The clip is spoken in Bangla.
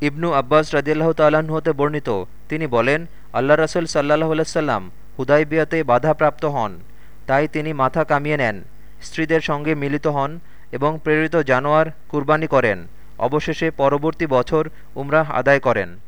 ইবনু আব্বাস রাজিয়াল্লাহ তাল্লাহ্ন হতে বর্ণিত। তিনি বলেন আল্লাহ রসুল সাল্লাহ হুদাই হুদাইবিয়াতে বাধাপ্রাপ্ত হন, তাই তিনি মাথা কামিয়ে নেন, স্ত্রীদের সঙ্গে মিলিত হন এবং প্রেরিত জানোয়ার কুরবানি করেন। অবশেষে পরবর্তী বছর উমরাহ আদায় করেন।